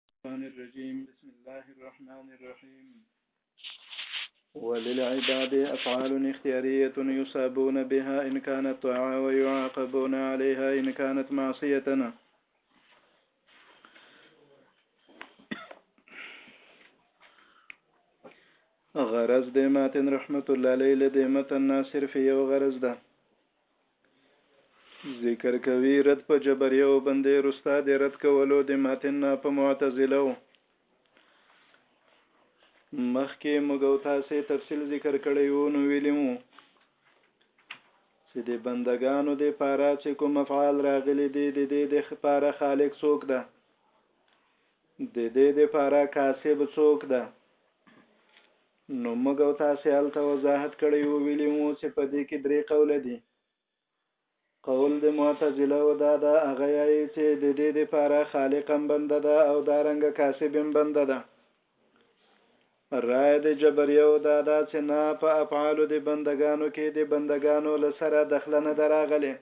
الشيطان الرجيم بسم الله الرحمن الرحيم وللعباد أفعال اختيارية يصابون بها إن كانت طاعة ويعاقبون عليها إن كانت معصية غرز دمات رحمة الله ليل له الناصر في فی ده ذکر کوي رد په جبريه او بندې رستا د رد کولو د ماتن نه په معتزله او مخکې موږ او تاسې تفصیل ذکر کړی وو نو ویلی مو چې د بندگانو د پاره چې کوم افعال راغلي دي د دې د پاره خالق څوک ده د دې د پاره کاسب څوک ده نو موږ او تاسې هلته وضاحت کړی وو ویلي مو چې په دې کې درې قوله دي. قول د معتزله وو دا ده هغه یایې چې د دې د پاره خالق هم بنده ده او دا رنګه کاسب هم بنده ده. رایه د جبریه وو دا ده چې نه په افعالو د بندګانو کې د بندګانو له سره دخله نه ده راغلې.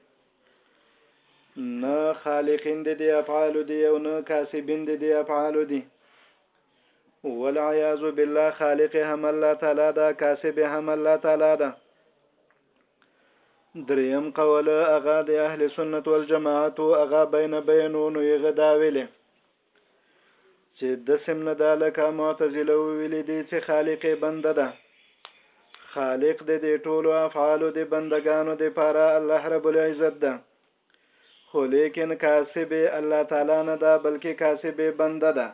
نه خالقین د دې افعالو دي او نه کاسبین د دې افعالو دي. والعیاذ بالله خالق هم الله تعالی دا کاسب هم الله تعالی دا دریم قول اغا د اهل سنت والجماعت اغا بین بینونو یې غداویلې چې د سم نه دا لکه معتزله ویل دي چې خالق بنده ده خالق د دې ټولو افعال د بندگانو د پاره الله رب العزت ده خو لیکن کاسب الله تعالی نه ده بلکې کاسب بنده ده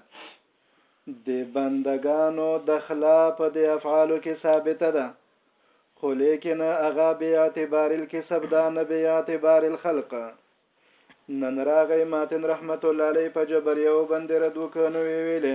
د بندگانو دخلا په د افعالو کې ثابته ده خو لیکن اغا بی اعتبار الکسب دا نه بی اعتبار الخلق نن راغی ماتن رحمت الله علی په جبر یو بند رد وکنو ویلې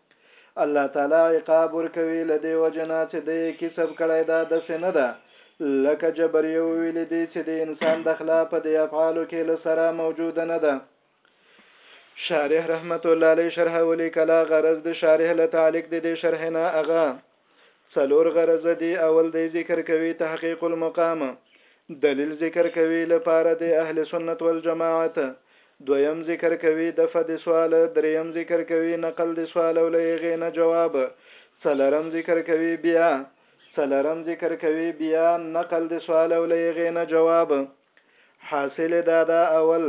الله تعالی عقاب ورکوي له دې وجه نه چې دی یې کسب کړی دا داسې نه ده لکه جبریه وویلي دي چې د انسان دخلا په دې افعالو کې له سره موجوده نه ده شارح رحمت الله علیه شرح ولیکلا غرض د شارح له تعلق د دې شرح نه هغه څلور غرضه دي اول دی ذکر کوي تحقیق المقام دلیل ذکر کوي لپاره د اهل سنت والجماعت دویم ذکر کوي دفع د سوال دریم ذکر کوي نقل د سوال او لغه نه جواب څلرم ذکر کوي بیا څلرم ذکر کوي بیا نقل د سوال او لغه نه جواب حاصل دا دا اول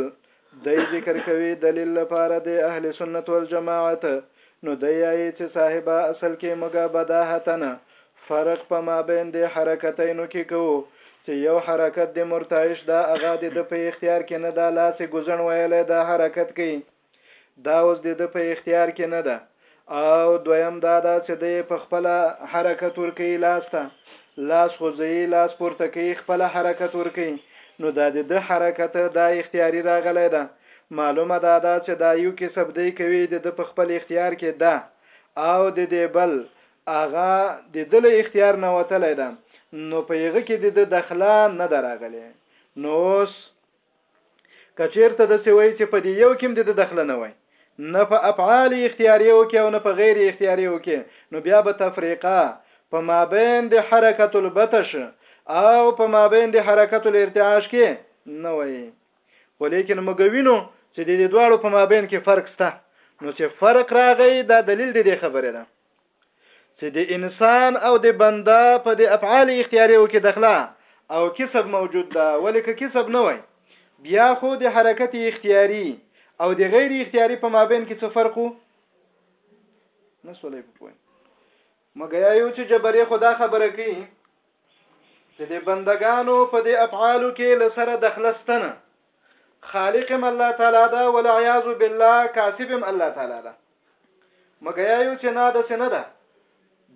دی ذکر کوي دلیل لپاره د اهل سنت والجماعت نو دی یایي چې صاحبه اصل کې موږ بداهتنه فرق په مابین د حرکتینو کې کوو چې یو حرکت د مرتعش دا اغا د د په اختیار کې نه دا لاسې ګوزڼ ویلی دا حرکت کوي دا اوس د ده په اختیار کې نه ده او دویم دا ده چې دی په خپله حرکت ورکوي لاس ته لاس خوځوي لاس پورته کوي خپله حرکت ورکوي نو دا د ده حرکت دا اختیاري راغلی ده معلومه دا ده چې دا یو کسب دی کوي د ده په خپل اختیار کې ده او د دې بل هغه د ده له اختیار نه وتلی ده نو په هغه کې د ده دخلا نه ده راغلې نو اوس که چېرته دسې وای چې په دې یو کې هم د ده دخله نه وای نه په افعال اختیاریو کې او نه په غیر اختیاریو کې نو بیا به تفریقه په مابین د حرکت البتش او په مابین د حرکت الارتعاش کې نه وای خو لیکن مګوینو چې د دې دواړو په مابین کې فرق سته نو چې فرق راغی دا دلیل دی د خبره ده چې د انسان او د بنده په د افعال اختیاریو کې دخلا او کسب موجود ده ولې که کسب نه وای بیا خو د حرکت اختیاري او د غیر اختیاري په مابین کې څه فرق وو نه سولې په پوهه مګیا یو چې جبرې خدا خبره کوي چې د بندگانو په د افعالو کې لسره دخلستنه خالقم الله تعالی دا والعیاذ بالله کاسبم الله تعالی دا مګیا یو چې نه د سینه ده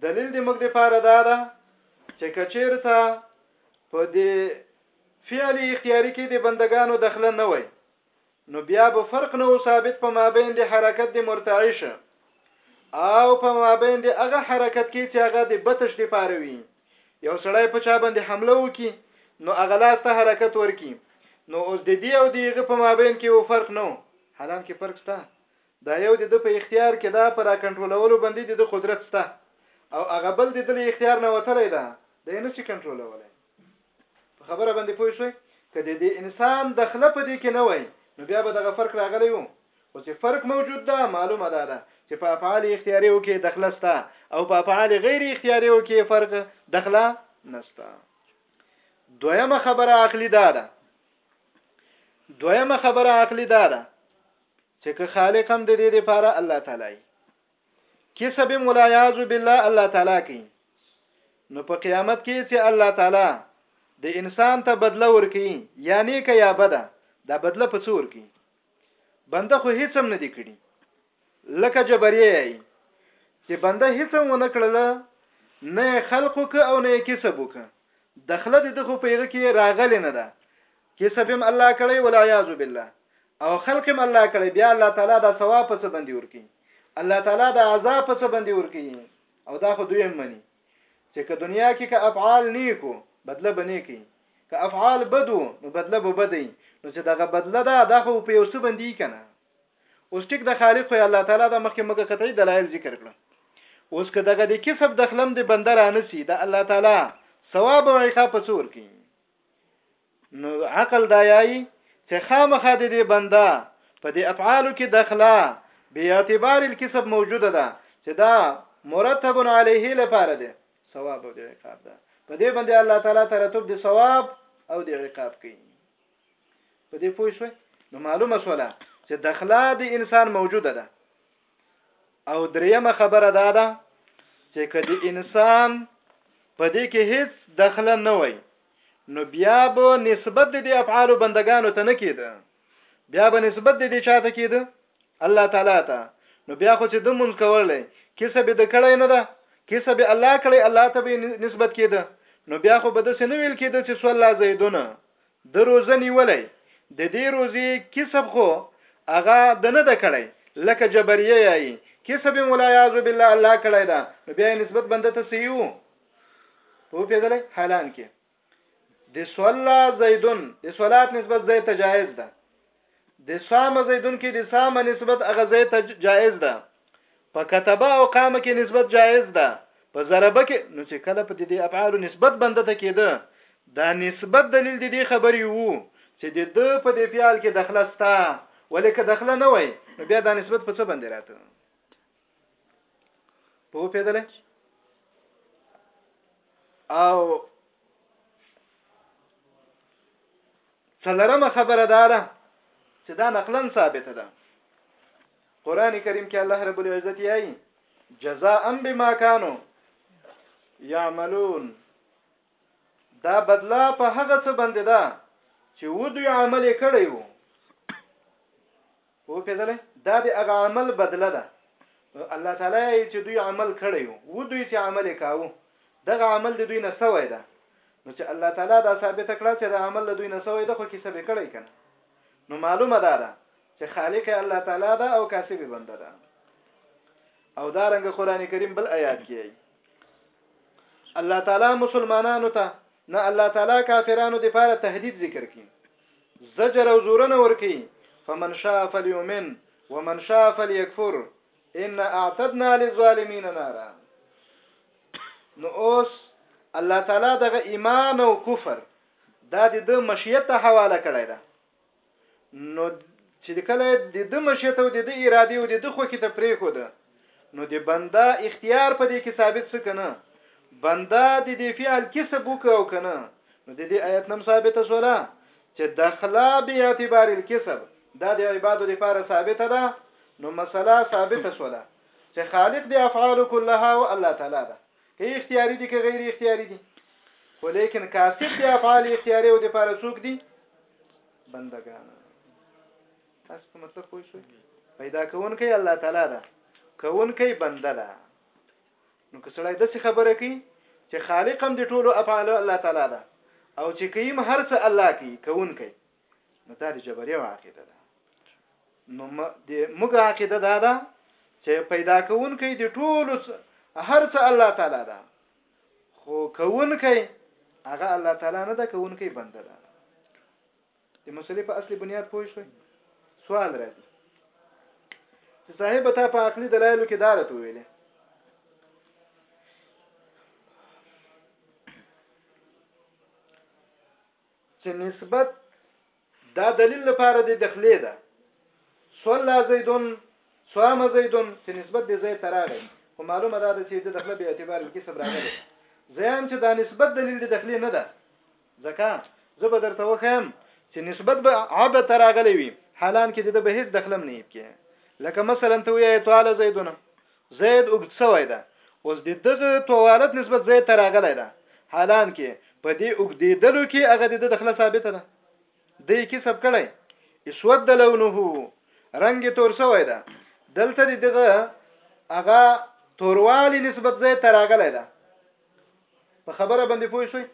دلیل دې موږ لپاره دا ده چې کچیرته په دې فعلی اختیاری کې د بندگانو دخل نه وای نو بیا به فرق نه و ثابت په مابین د حرکت د مرتعی شه او په مابین د هغه حرکت کې چې هغه د بتش د پاره وي یو سړی په چا باندې حمله وکي نو هغه لاس ته حرکت ورکي نو اوس د دې او د هغه په مابین کې یو فرق نو حالان کې فرق سته دا یو د په اختیار کې دا پر کنټرولولو باندې د قدرت سته او هغه بل د دلی اختیار نه وتلی دا د نه شي کنټرولولای په خبره باندې پوه شوي که د دې انسان د خله په دې کې نه وای نو بیا به دغه فرق راغلی وو خو چې فرق موجود ده معلومه ده ده چې په افعال اختیاریو کې دخله ستا او په افعال غیر اختیاریو کې فرق دخله نستا دویمه خبره عقلی ده ده دویمه خبره عقلی ده ده چې که خالق هم د دې لپاره الله تعالی کسب ولا یعذ بالله الله تعالی کوي نو په قیامت کې چې الله تعالی د انسان ته بدله ورکي یا نیکه یا بده دا بدله په څور کې بنده خو هیڅ هم نه دی کړی لکه جبریا ای چې بنده هیڅ هم ونه کړل نه خلقو که او نه کسب وک دخله د خو پیغه کې راغلی نه ده کسب هم الله کړی والعیاذ بالله او خلق هم الله کړی بیا الله تعالی دا ثواب په څه باندې ورکي الله تعالی دا عذاب په څه باندې ورکي او دا خو دوی هم مني چې که دنیا کې که افعال نیکو بدله بنې کوي که افعال بدو نو بدله به بدی نو چې دغه بدله ده دا خو په یو څه باندې کنه اوس ټیک د خالق خو الله تعالی د مخکې مګه قطعي دلایل ذکر کړل اوس که دغه د کسب د خلم د بندر انسی د الله تعالی ثواب او عقاب په څور کې نو عقل دا یای چې خامخا د دې بنده په دې افعالو کې دخلا به اعتبار الکسب موجوده ده چې دا مرتب علیه لپاره ده ثواب او د عقاب ده په دې باندې الله تعالی ترتب د ثواب او د عقاب کوي په دې پوه شئ نو معلومه شوله چې دخلا د انسان موجوده ده او دریمه خبره دا ده چې کدی انسان په دې کې هیڅ دخل نه وای نو بیا به نسبت د دې افعال بندگانو ته نه کیده بیا به نسبت د دې چاته کیده الله تعالی ته نو بیا خو چې د مونږ کولای کیسه به د کړی نه ده کیسه به الله کړی الله ته به نسبت کیده نو بیا خو به د سنویل کیده چې صلی الله زیدونه ده روزه نيولی د دې روزې کسب خو هغه ده نه ده کړی لکه جبريه يايي کسب يم والعياذ بالله الله کړی ده نو بيا يې نسبت بنده ته صحيح وو په پیدلې حالان کې د صلا زیدن د صلات نسبت زید ته جایز ده د صام زیدون کې د صام نسبت هغه ځای ته جائز ده په كتبه او قامه کې نسبت جائز ده په ضربه کې نو چې کله په دې افعال نسبت بنده ته کېده دا نسبت دلیل د دې خبرې وو چې د د په دې فعل کې دخله ستا ولیک دخله نه وای نو بیا دا نسبت په څه باندې راته په پیدل او څلرمه خبره دا ده چې دا نقلا ثابته ده قران کریم کې الله رب العزت یې جزاء بما كانوا يعملون دا بدلا په هغه څه باندې ده چې ودوی عمل کړی وو وپېدلی دا د هغه عمل بدله ده نو الله تعالی یې چې دوی عمل کړی و و دوی چې عمل یې کاوه دغه عمل د دوی نه سوی ده نو چې الله تعالی دا ثابته کړه چې دا عمل له دوی نه سوی ده خو کسب یې کړی کنه نو معلومه دا ده چې خالق الله تعالی ده او کاسب بنده ده او دا رنګ قران کریم بل آیات کې ای الله تعالی مسلمانانو ته نه الله تعالی کافرانو د پاره تهدید ذکر کړي زجر او زورنه ورکی فمن شاء فليؤمن ومن شاء فليكفر ان اعتدنا للظالمين نارا نو اوس الله تعالی دغه ایمان او کفر دا د د مشیت ته حواله کړی دا نو چې کله د د مشیت او د د اراده او د د خوکې ته پرې کو ده نو د بنده اختیار په دې کې ثابت سو کنه بنده د دې فعل کسب وک او کنه نو د دې آیت نم ثابت سولا چې دخلا به اعتبار الکسب دا د عبادت لپاره ثابت ده نو مسله ثابت سولا چې خالق د افعال كلها او الله تعالی ده که اختیاري دي که غیر اختیاري دي خو لیکن کاسب د افعال اختیاري او د لپاره څوک دي بندگان تاسو په مطلب پوه شئ پیدا کوونکی الله تعالی ده کوونکی بنده ده نو که سړی داسې خبره کوي چې خالق هم د ټولو افعالو الله تعالی ده او چې کیم هر څه الله کوي کوونکی نو دا د جبري عقیده ده نو د موږ عقیده دا ده چې پیدا کوونکی د ټولو هر څه الله تعالی ده خو کوونکی هغه الله تعالی نه ده کوونکی بنده ده د مسلې په اصلي بنیاد پوه شوي سوال راځي چې صاحب تا په عقلي دلایلو کې دا راته ویلې چې نسبت دا دلیل لپاره د دخلې ده صلا زیدون صام زیدون چې نسبت د زید تراغی خو معلومه ده چې د دخله به اعتبار کې صبر راغلی زیان چې دا نسبت دلیل د دخلې نه ده ځکه زه به درته وخیم چې نسبت به عبد ته راغلی وي حالان کې د به هیڅ دخلم نه یب کې لکه مثلا ته وایې طال زیدونه زید اوږد سوی ده اوس د دغه طوالت نسبت زید ته راغلی ده حالان کې په دې اوږدېدلو کې هغه د دخله ثابته ده د کسب کړی اسود د لونه رنگ تور سوی ده دلته دغه هغه توروالی نسبت زید ته راغلی ده په خبره باندې پوه شوي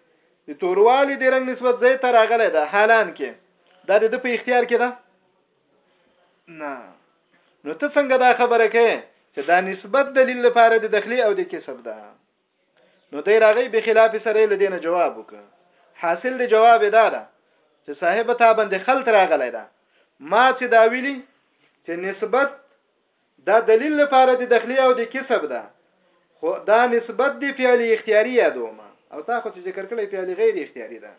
د توروالي د رنګ نسبت زې ته راغلی ده حالان کې دا د په اختیار کې ده نه نو ته څنګه دا خبره کوي چې دا نسبت دلیل لپاره د دخلی او د کسب ده نو دی راغی به خلاف سره لدینه جواب وکړه حاصل د جواب دا ده چې صاحب تا باندې خلط راغلی ده ما چې دا ویلي چې نسبت دا دلیل لپاره د دخلی او د کسب ده خو دا نسبت د فعل اختیاری یادوم او تا خو چه ذکر کړی فعل غیر اختیاری ده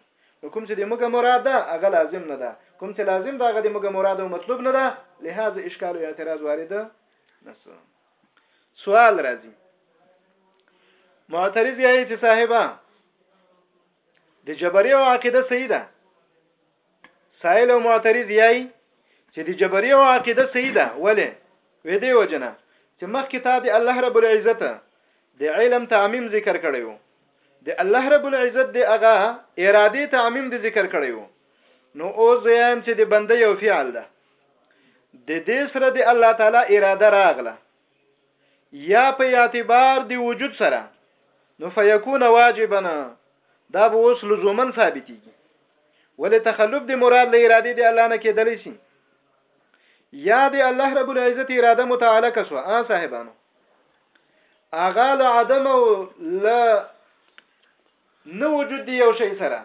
نو کوم چه د موږ مراد ده هغه لازم نه ده کوم چه لازم ده هغه د موږ مراد او مطلوب نه ده لهذا اشکال او اعتراض وارد نسو سوال راځي معترض یې چې صاحبہ د جبري او عقیده صحیح ده سائل او معترض یای چې د جبري او عقیده صحیح ده ولی وې دی وجنه چې مخکې تا د الله رب العزت د علم تعمیم ذکر کړی وو د الله رب العزت د هغه اراده تعمیم د ذکر کړی وو نو اوس زم چې د بنده یو فعل ده د دې سره د الله تعالی اراده راغله یا په اعتبار دی وجود سره نو فیکون واجبا دا به اوس لزومن ثابتېږي ولې تخلف دی مراد له اراده دی الله نه کېدلی شي یا دی الله رب العزت اراده متعلق سو آ صاحبانو اغه له عدم او له نه وجود دی یو شی سره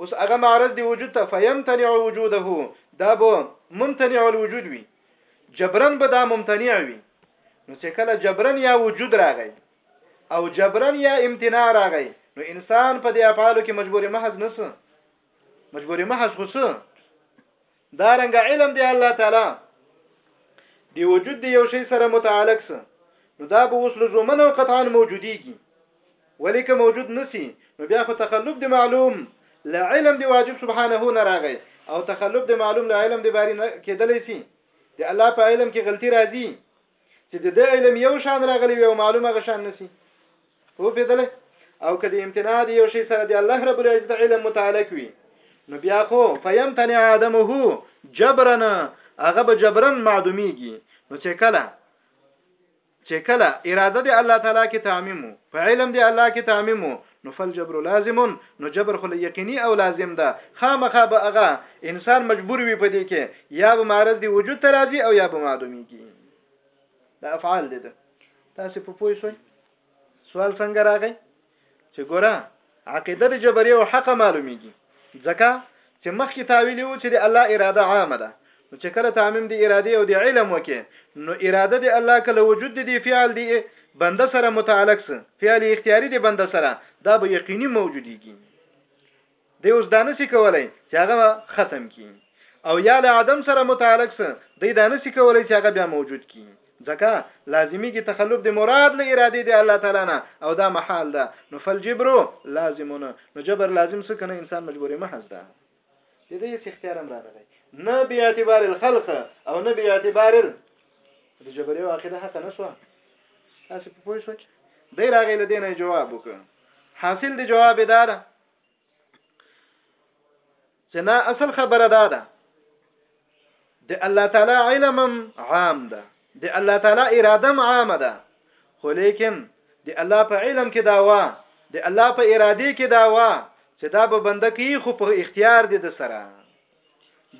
اوس هغه معرض دی وجود ته فیمتنع وجوده دا به ممتنع الوجود وي جبرن به دا ممتنع وي نو چې کله جبرن یا وجود راغی او جبرن یا امتناع راغی نو انسان په دې افعالو کې مجبور محض نسو مجبور محض خو څه دا رنګ علم دی الله تعالی دی وجود دی یو شی سره متعلق سه نو دا به اوس لزومن او قطعا موجودیږي ولیک موجود نسی نو بیا خو تخلف دی معلوم لا علم دی واجب سبحانه نه راغی او تخلف دی معلوم لا علم دی باری نه کېدلی سي دی الله په علم کې غلطي راځي چې د دې علم یو شان راغلی وي او معلومه غشان نسی او پیدل او کدی امتناع دی یو شی سره دی الله رب العزت علم متعلق وي نو بیا خو فیمتنع ادمه جبرن هغه به جبرن معدومیږي نو چې کله چې کله اراده دی الله تعالی کې تعمیمو په علم دی الله کې تعمیمو نو فالجبر لازم نو جبر خو یقیني او لازم ده خامخا به هغه انسان مجبور وي په دې کې یا به معرض دی وجود ته راځي او یا به معدومیږي دا افعال دي ده تاسو په پوه شئ سوال څنګه راغی چې ګوره عقیده د جبري او حق معلومیږي ځکه چې مخکې تا ویلي وو چې د الله اراده عامه ده نو چې کله تعمیم د ارادې او د علم وکړي نو اراده د الله که له وجود د دې فعل د بنده سره متعلق سه فعل اختیاري د بنده سره دا به یقیني موجودیږي دی اوس دانه سي کولای چې هغه ختم کړي او یا له عدم سره متعلق څه دی دا نسی کولی چی هغه بیا موجود کی ځکه لازمیږی تخلف دی مراد له ارادی دی الله تعالی نه او دا محال ده نو فالجبر لازمونه نو جبر لازم څه کنه انسان مجبور محض ده د دې هیڅ اختیار هم رانه دی نه به اعتبار الخلق او نه به اعتبار د جبري واقع ده حق نه شو تاسو په پوه شئ دی راغی له دینه جواب وکړ حاصل دی جواب دار چې نه اصل خبره دا ده د الله تعالی علم عام ده د الله تعالی اراده عامه ده خو لیکن د الله په علم کې دا وا د الله په اراده کې دا وا چې دا به بنده کوي خو په اختیار دي د سره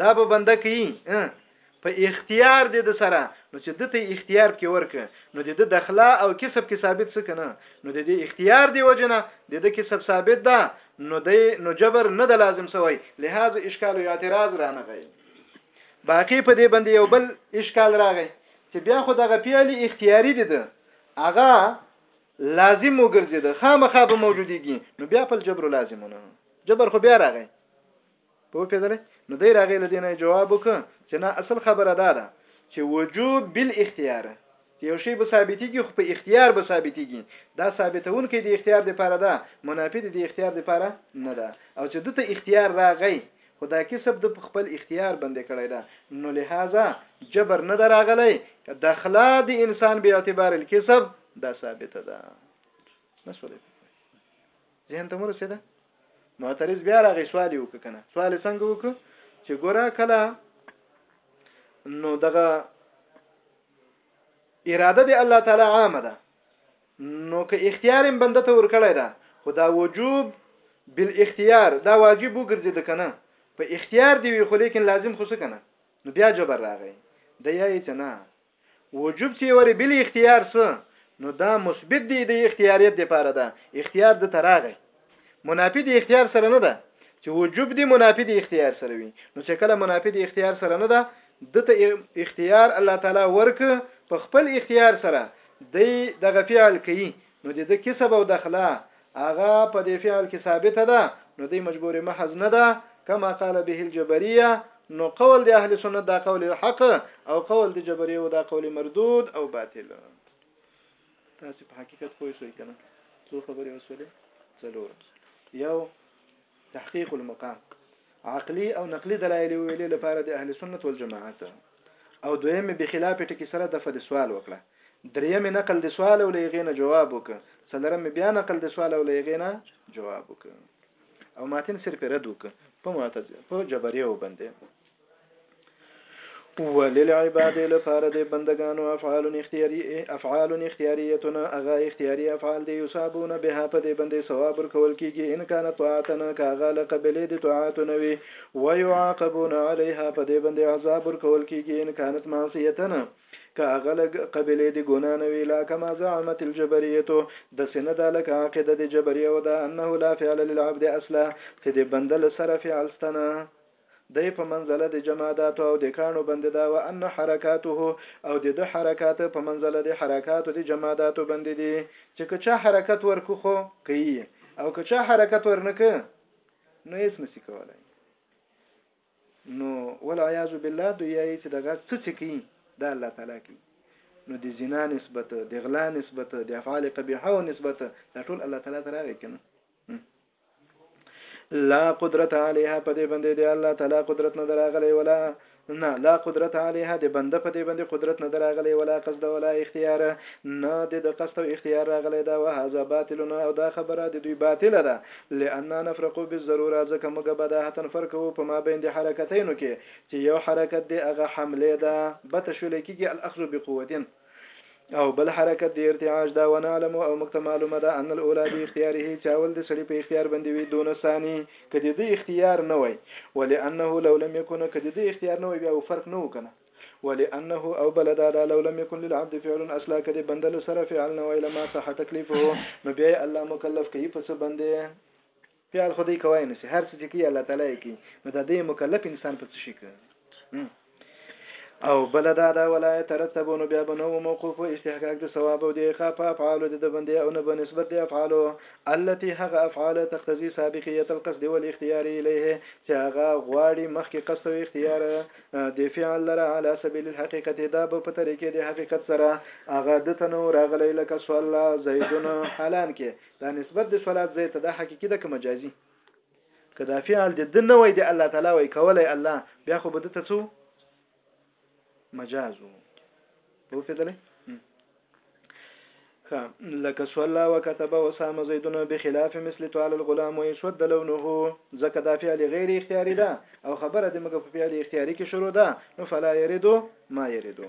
دا به بنده کوي په اختیار دې د سره نو چې دته اختیار کې ورک نو د د دخلا او کسب کې ثابت څه کنه نو د دې اختیار دی وجنه د د کسب ثابت ده نو د نو جبر نه د لازم سوی لهدا اشکال او اعتراض رانه غي باقی په دې باندې یو بل اشکال راغی چې بیا خو دغه پیالي اختیاري دي ده هغه لازم وګرځي ده خامخا به موجوديږي نو بیا په جبر لازمونه جبر خو بیا راغی پوه پیدلې نو دی راغی لدی نه جواب وک چې نه اصل خبره دا ده چې وجوب بالاختیار چې یو شی به ثابتېږي خو په اختیار به ثابتېږي دا ثابتونکې د اختیار لپاره ده منافي د اختیار لپاره نه ده او چې دته اختیار راغی خو دا کسب د خپل اختیار بندې کړی ده نو لهدا جبر نه دراغلی دخلا د انسان به اعتبار الکسب دا ثابته ده مسولې ذهن ته مو رسیده معترض بیا راغی سوال یې وکړ کنه سوال یې څنګه وکړ چې ګوره کله نو دغه اراده د الله تعالی عامه ده نو که اختیار هم بنده ته ورکړی ده خو دا وجوب بل اختیار دا واجب وګرځي د کنه په اختیار دی وی خو لیکن لازم خو څه کنه نو بیا جبر راغی د یای چې نه وجوب چي وري بل اختيار سو نو دا مثبت دي د اختياريت دپاره ده اختيار ده ته راغی منافي د اختيار سره نه ده چي وجوب دي منافي د اختيار سره وي نو چي کله منافي د اختيار سره نه ده ده ته اختيار الله تعالی ورک په خپل اختيار سره دی دغه فعل کوي نو د ده کسب او دخلا هغه په دې فعل کې ثابته ده نو دی مجبور محض نه ده کما قال به الجبريه نو قول د اهل سنت دا قول حق او قول د جبريه دا قول مردود او باطل تاسو په حقیقت پوه شئ کنه څو خبرې وسولې څلور یو تحقیق المقام عقلی او نقلی دلایل ویلې لپاره د اهل سنت والجماعت او دویم به خلاف ټکی سره دفع د سوال وکړه دریم نقل د سوال او لغینه جواب وک څلرم بیا نقل د سوال او لغینه جواب وک او ماتن صرف رد وک په معتز په جبري وبندې وللعباد لپاره د بندگانو افعال اختیاری افعال اختیاریتنا اغا اختیاری افعال دی یصابون بها په دې باندې ثواب ورکول کیږي ان کان طاعتنا کاغه لقبلې د طاعت نوي ويعاقبون عليها په دې باندې عذاب ورکول کیږي ان کانت معصیتنا کاغه لقبلې د ګنا نوي لا کما زعمت الجبريه د سنه د لک عقیده د جبريه ودا انه لا فعل للعبد اصلا چې د بندل سره فعل ستنه دی په منزله د جماداتو او د کاڼو بندې ده، وان حرکاته او د ده حرکات په منزله د حرکاتو د جماداتو بندې دي، چې که چا حرکت ورکړو خو کوي یې او که چا حرکت ورنه کړ نو هېڅ نسي کولای. نو والعیاذ بالله دوی یایي چې دغه څه چې کوي دا الله تعالی کوي نو د زنا نسبت د غلا نسبت د افعال قبیحه او نسبت دا ټول الله تعالی ته راغی کنه لا قدرت علیها په دې باندې دی الله تعالی قدرت نه دراغلی ولا نه لا قدرت علیها د بنده په دې باندې قدرت نه دراغلی ولا قصد ولا اختیار نه د قصد او اختیار راغلی دا وهذا باطل نه او دا خبره د دوی باطله ده لئن نفرق بالضروره ځکه موږ به دا هتن فرق وو په ما بین د حرکتینو کې چې یو حرکت دی هغه حمله ده بتشویل کېږي الاخذ بقوتین او بل حرکت دی ارتعاج دا ونعلم او مکته معلومه ده ان الاولى باختياره چاول د سړي په اختیار باندې وي دون ثاني کدی د اختیار نه وای ولانه لو لم يكن کدی د اختیار نه وای بیا فرق نه وکنه ولانه او بلدا دا لو لم يكن للعبد فعل اصلا کدی بندل سره فعل نه وای لما صح تکلیفه نو بیا الله مکلف کوي پس بندې فعل خو دی کوای نسی هر څه چې کوي الله تعالی یې کوي نو دا دی مکلف انسان په څه شي کوي او بل دا دا ولایت ترتب نو بیا بنو موقوف او استحقاق د ثواب او د عقاب په افعال د بندې او نه په نسبت د افعال التي هغه افعال تقتضي سابقيه القصد والاختيار اليه چې هغه غواړي مخکې قصد او اختیار د فعل لره على سبيل الحقيقه دا په طریقې د حقیقت سره هغه د تنو راغلی لکه سوال زیدون حالان کې دا نسبت د صلات ځای ته دا حقيقي ده که مجازي که دا فعل د د نه وای د الله تعالی وای کولای الله بیا خو بده ته څو مجازو په فدلې لك صلى وكتب وسام زيدون بخلاف مثل طال الغلام ويسود لونه ځکه دا فعل غیر اختیاري ده او خبره د مګه په فعل اختیاري کې شروع ده نو فلا يريدو ما يريدو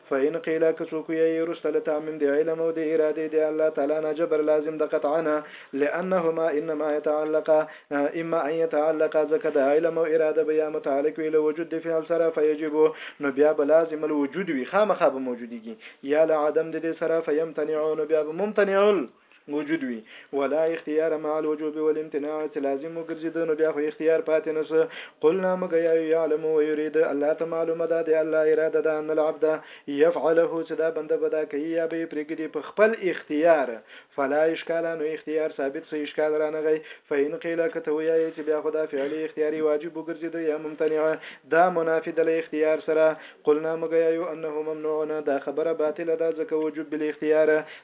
فإن قيل که څوک ويايي وروسته له تعميم د علم او د ارادې د الله تعالی نه جبر لازم ده قطعا لأنهما انما يتعلقا اما ان يتعلقا ځکه دا علم او اراده به يا متعلق وي له وجود د فعل سره فيجب نو بيا به لازم الوجود وي خامخا به موجوديږي يا له عدم د دې سره فيمتنع نو بيا به ممتنع وجود وي ولا اختیار مع الوجوب والامتناع چې لازم وګرځید نو بیا خو اختیار پاتې نسو قلنا مګ یا یعلم و یرید الله ته معلومه ده د الله اراده ده ان العبد يفعله چې دا بنده بدا کوي یا به پرګدي په خپل اختیار فلا اشکال نو اختیار ثابت سي اشکال رانغی فین قیل کته ویا چې بیا خو دا فعلی اختیاري واجب وګرځید یا ممتنع دا منافی د اختیار سره قلنا مګ یا انه ممنوع دا خبره باطله ده ځکه وجوب بالاختیار